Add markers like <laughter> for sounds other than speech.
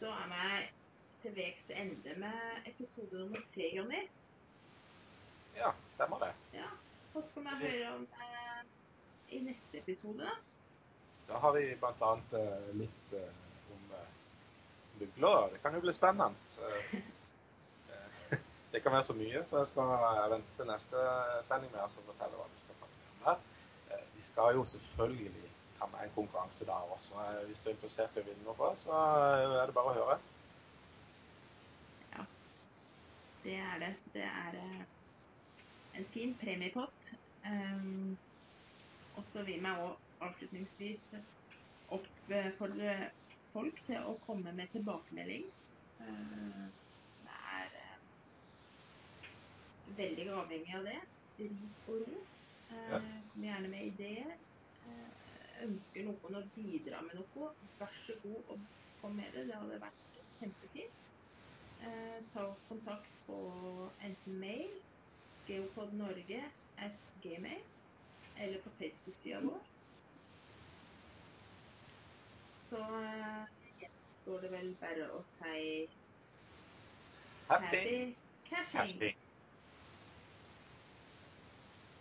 da er vi til veis ende med episode nummer tre, Jonny. Ja, stemmer det. Ja. Hva skal vi høre om eh, i neste episode, da? Har vi annet eh, litt eh, om eh, mugler. Det kan jo bli spennende. Eh, eh, <laughs> det kan være så mye, så jeg skal vente til neste sending med å fortelle hva vi skal prate om der. Eh, Vi skal jo selvfølgelig ta med en konkurranse der også. Eh, Hvis du er interessert i å vinne noe, så eh, er det bare å høre. Ja. Det er det. Det er eh, en fin premiepott. Um, og så vil jeg òg avslutningsvis oppfordre folk til å komme med tilbakemelding. Eh, det er veldig avhengig av det. Ris og ros. Ja. Kom gjerne med ideer. Ønsker noen å bidra med noe, vær så god å få med det. Det hadde vært kjempefint. Eh, ta kontakt på enten mail, geopodnorge at gmail, eller på Facebook-sida vår. Så eh, gjenstår det vel bare å si Happy happy cashing!